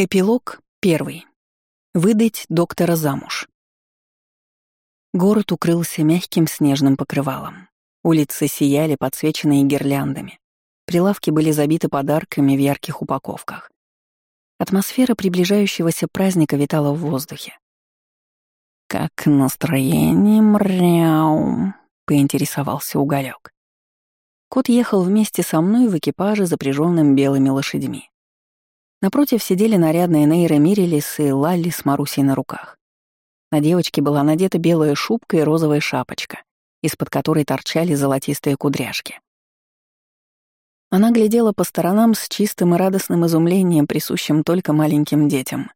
Эпилог первый. Выдать доктора замуж. Город укрылся мягким снежным покрывалом. Улицы сияли, подсвеченные гирляндами. Прилавки были забиты подарками в ярких упаковках. Атмосфера приближающегося праздника витала в воздухе. «Как настроение, мряу?» — поинтересовался уголек. Кот ехал вместе со мной в экипаже, запряженном белыми лошадьми. Напротив сидели нарядные Нейра Мирилис и Лалли с Марусей на руках. На девочке была надета белая шубка и розовая шапочка, из-под которой торчали золотистые кудряшки. Она глядела по сторонам с чистым и радостным изумлением, присущим только маленьким детям.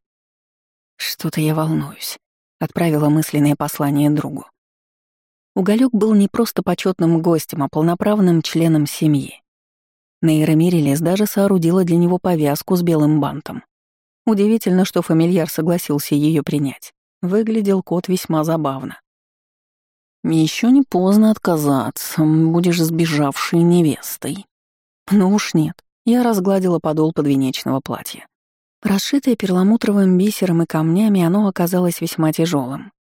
«Что-то я волнуюсь», — отправила мысленное послание другу. Уголек был не просто почетным гостем, а полноправным членом семьи. Нейра Мирилис даже соорудила для него повязку с белым бантом. Удивительно, что фамильяр согласился ее принять. Выглядел кот весьма забавно. Еще не поздно отказаться, будешь сбежавшей невестой. Ну уж нет, я разгладила подол подвенечного платья. Расшитое перламутровым бисером и камнями, оно оказалось весьма тяжелым.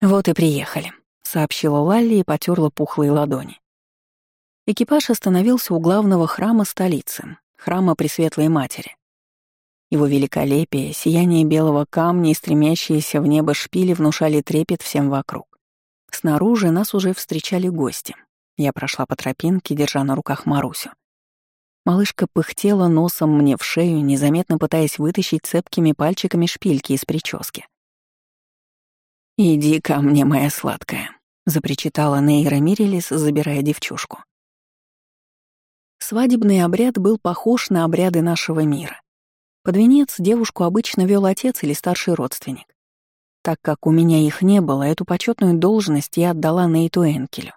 «Вот и приехали», — сообщила Лалли и потерла пухлые ладони. Экипаж остановился у главного храма столицы, храма Пресветлой Матери. Его великолепие, сияние белого камня и стремящиеся в небо шпили внушали трепет всем вокруг. Снаружи нас уже встречали гости. Я прошла по тропинке, держа на руках Марусю. Малышка пыхтела носом мне в шею, незаметно пытаясь вытащить цепкими пальчиками шпильки из прически. «Иди ко мне, моя сладкая», — запричитала Нейра Мирилис, забирая девчушку. Свадебный обряд был похож на обряды нашего мира. Под венец девушку обычно вел отец или старший родственник. Так как у меня их не было, эту почетную должность я отдала Нейту Энкелю.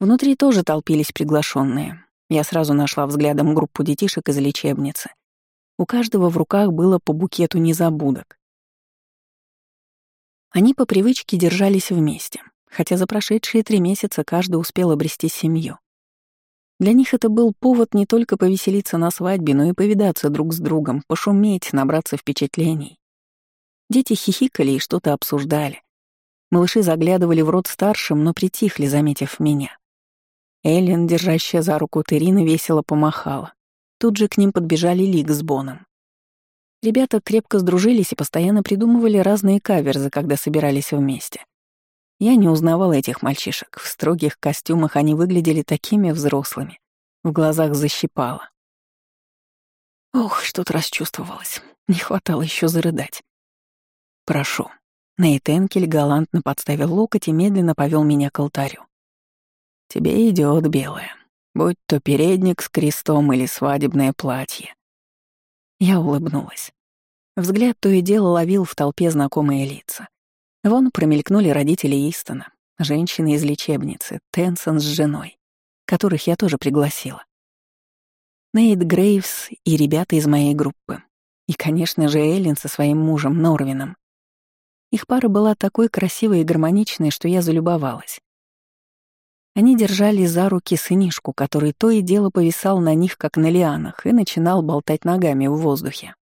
Внутри тоже толпились приглашенные. Я сразу нашла взглядом группу детишек из лечебницы. У каждого в руках было по букету незабудок. Они по привычке держались вместе, хотя за прошедшие три месяца каждый успел обрести семью. Для них это был повод не только повеселиться на свадьбе, но и повидаться друг с другом, пошуметь, набраться впечатлений. Дети хихикали и что-то обсуждали. Малыши заглядывали в рот старшим, но притихли, заметив меня. Эллен, держащая за руку Терина, весело помахала. Тут же к ним подбежали Лик с Боном. Ребята крепко сдружились и постоянно придумывали разные каверзы, когда собирались вместе. Я не узнавала этих мальчишек. В строгих костюмах они выглядели такими взрослыми. В глазах защипало. Ох, что-то расчувствовалось. Не хватало еще зарыдать. «Прошу». Нейт Энкель галантно подставил локоть и медленно повел меня к алтарю. «Тебе идет белое, будь то передник с крестом или свадебное платье». Я улыбнулась. Взгляд то и дело ловил в толпе знакомые лица. Вон промелькнули родители Истона, женщины из лечебницы, Тенсон с женой, которых я тоже пригласила. Нейт Грейвс и ребята из моей группы. И, конечно же, Эллен со своим мужем Норвином. Их пара была такой красивой и гармоничной, что я залюбовалась. Они держали за руки сынишку, который то и дело повисал на них, как на лианах, и начинал болтать ногами в воздухе.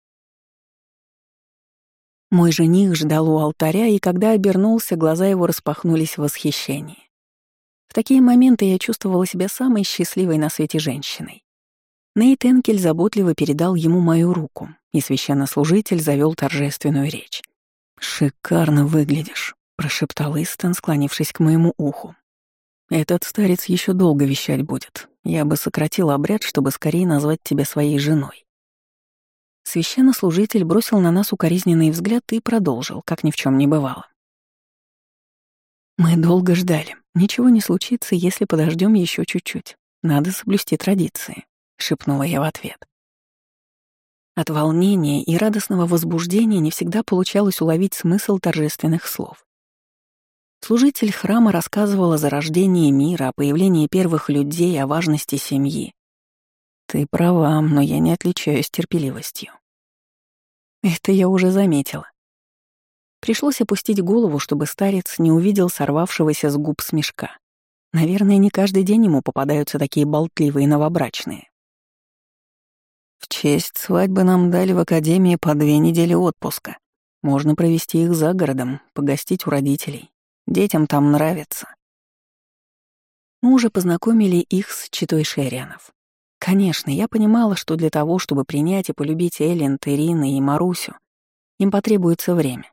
Мой жених ждал у алтаря, и когда обернулся, глаза его распахнулись в восхищении. В такие моменты я чувствовала себя самой счастливой на свете женщиной. Нейт Энкель заботливо передал ему мою руку, и священнослужитель завел торжественную речь. «Шикарно выглядишь», — прошептал Истон, склонившись к моему уху. «Этот старец еще долго вещать будет. Я бы сократил обряд, чтобы скорее назвать тебя своей женой». Священнослужитель бросил на нас укоризненный взгляд и продолжил, как ни в чем не бывало. «Мы долго ждали. Ничего не случится, если подождем еще чуть-чуть. Надо соблюсти традиции», — шепнула я в ответ. От волнения и радостного возбуждения не всегда получалось уловить смысл торжественных слов. Служитель храма рассказывал о зарождении мира, о появлении первых людей, о важности семьи. «Ты права, но я не отличаюсь терпеливостью. Это я уже заметила. Пришлось опустить голову, чтобы старец не увидел сорвавшегося с губ смешка. Наверное, не каждый день ему попадаются такие болтливые новобрачные. В честь свадьбы нам дали в академии по две недели отпуска. Можно провести их за городом, погостить у родителей. Детям там нравится. Мы уже познакомили их с читой Шерианов. Конечно, я понимала, что для того, чтобы принять и полюбить Эллен, Терина и Марусю, им потребуется время.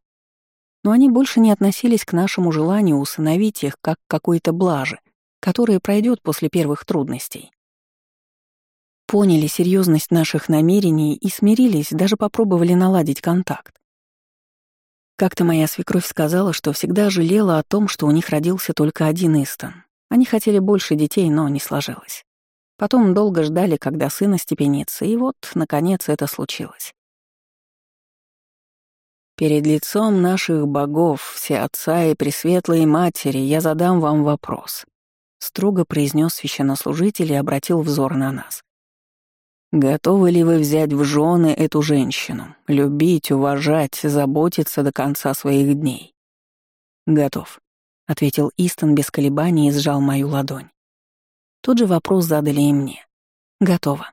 Но они больше не относились к нашему желанию усыновить их как к какой-то блаже, которая пройдет после первых трудностей. Поняли серьезность наших намерений и смирились, даже попробовали наладить контакт. Как-то моя свекровь сказала, что всегда жалела о том, что у них родился только один Истон. Они хотели больше детей, но не сложилось. Потом долго ждали, когда сын остепенится, и вот, наконец, это случилось. Перед лицом наших богов, все отца и пресветлые матери, я задам вам вопрос. Строго произнес священнослужитель и обратил взор на нас. Готовы ли вы взять в жены эту женщину, любить, уважать, заботиться до конца своих дней? Готов, ответил Истон без колебаний и сжал мою ладонь. Тот же вопрос задали и мне. Готово.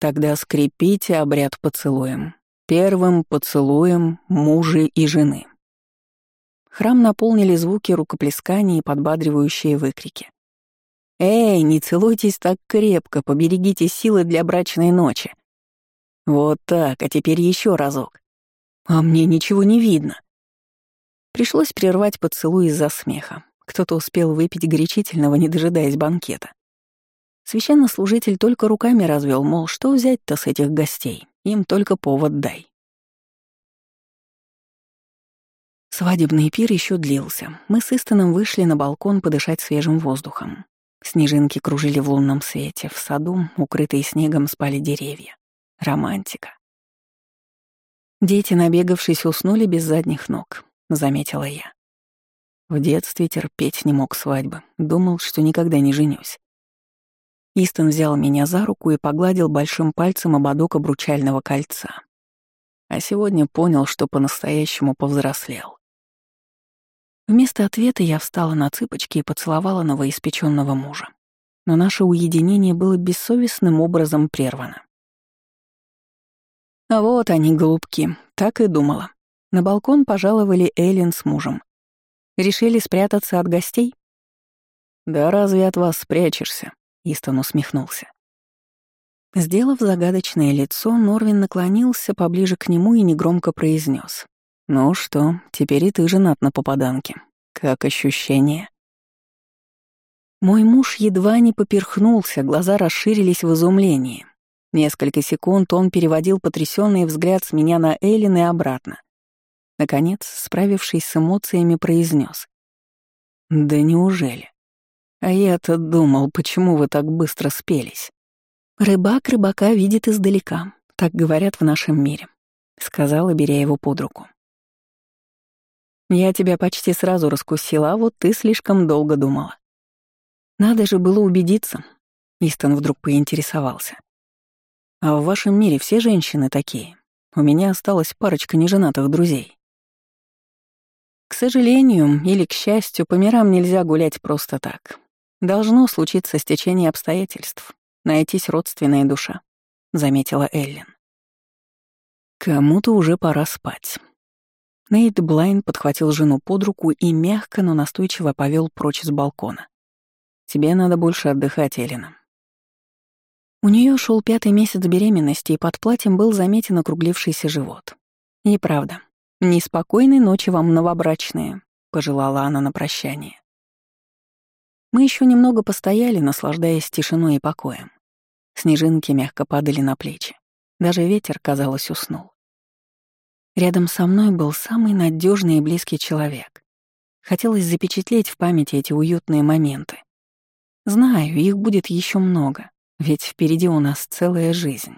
Тогда скрепите обряд поцелуем. Первым поцелуем мужа и жены. Храм наполнили звуки рукоплескания и подбадривающие выкрики. «Эй, не целуйтесь так крепко, поберегите силы для брачной ночи». Вот так, а теперь еще разок. А мне ничего не видно. Пришлось прервать поцелуй из-за смеха. Кто-то успел выпить горячительного, не дожидаясь банкета. Священнослужитель только руками развел, мол, что взять-то с этих гостей, им только повод дай. Свадебный пир еще длился. Мы с Истоном вышли на балкон подышать свежим воздухом. Снежинки кружили в лунном свете, в саду, укрытые снегом, спали деревья. Романтика. Дети, набегавшись, уснули без задних ног, заметила я. В детстве терпеть не мог свадьбы, думал, что никогда не женюсь. Истон взял меня за руку и погладил большим пальцем ободок обручального кольца. А сегодня понял, что по-настоящему повзрослел. Вместо ответа я встала на цыпочки и поцеловала новоиспеченного мужа. Но наше уединение было бессовестным образом прервано. А вот они, голубки, так и думала. На балкон пожаловали Эллен с мужем. Решили спрятаться от гостей? «Да разве от вас спрячешься?» Истон усмехнулся. Сделав загадочное лицо, Норвин наклонился поближе к нему и негромко произнес: «Ну что, теперь и ты женат на попаданке. Как ощущение?» Мой муж едва не поперхнулся, глаза расширились в изумлении. Несколько секунд он переводил потрясенный взгляд с меня на Эллен и обратно. Наконец, справившись с эмоциями, произнес: «Да неужели? А я-то думал, почему вы так быстро спелись. Рыбак рыбака видит издалека, так говорят в нашем мире, сказала, беря его под руку. Я тебя почти сразу раскусила, а вот ты слишком долго думала. Надо же было убедиться. Истон вдруг поинтересовался. А в вашем мире все женщины такие? У меня осталась парочка неженатых друзей. К сожалению или к счастью, по мирам нельзя гулять просто так. Должно случиться стечение обстоятельств, найтись родственная душа, заметила Эллен. Кому-то уже пора спать. Нейт Блайн подхватил жену под руку и мягко, но настойчиво повел прочь с балкона. «Тебе надо больше отдыхать, Эллина». У нее шел пятый месяц беременности, и под платьем был заметен округлившийся живот. И правда, неспокойной ночи вам, новобрачные», — пожелала она на прощание. Мы еще немного постояли, наслаждаясь тишиной и покоем. Снежинки мягко падали на плечи. Даже ветер, казалось, уснул. Рядом со мной был самый надежный и близкий человек. Хотелось запечатлеть в памяти эти уютные моменты. Знаю, их будет еще много, ведь впереди у нас целая жизнь.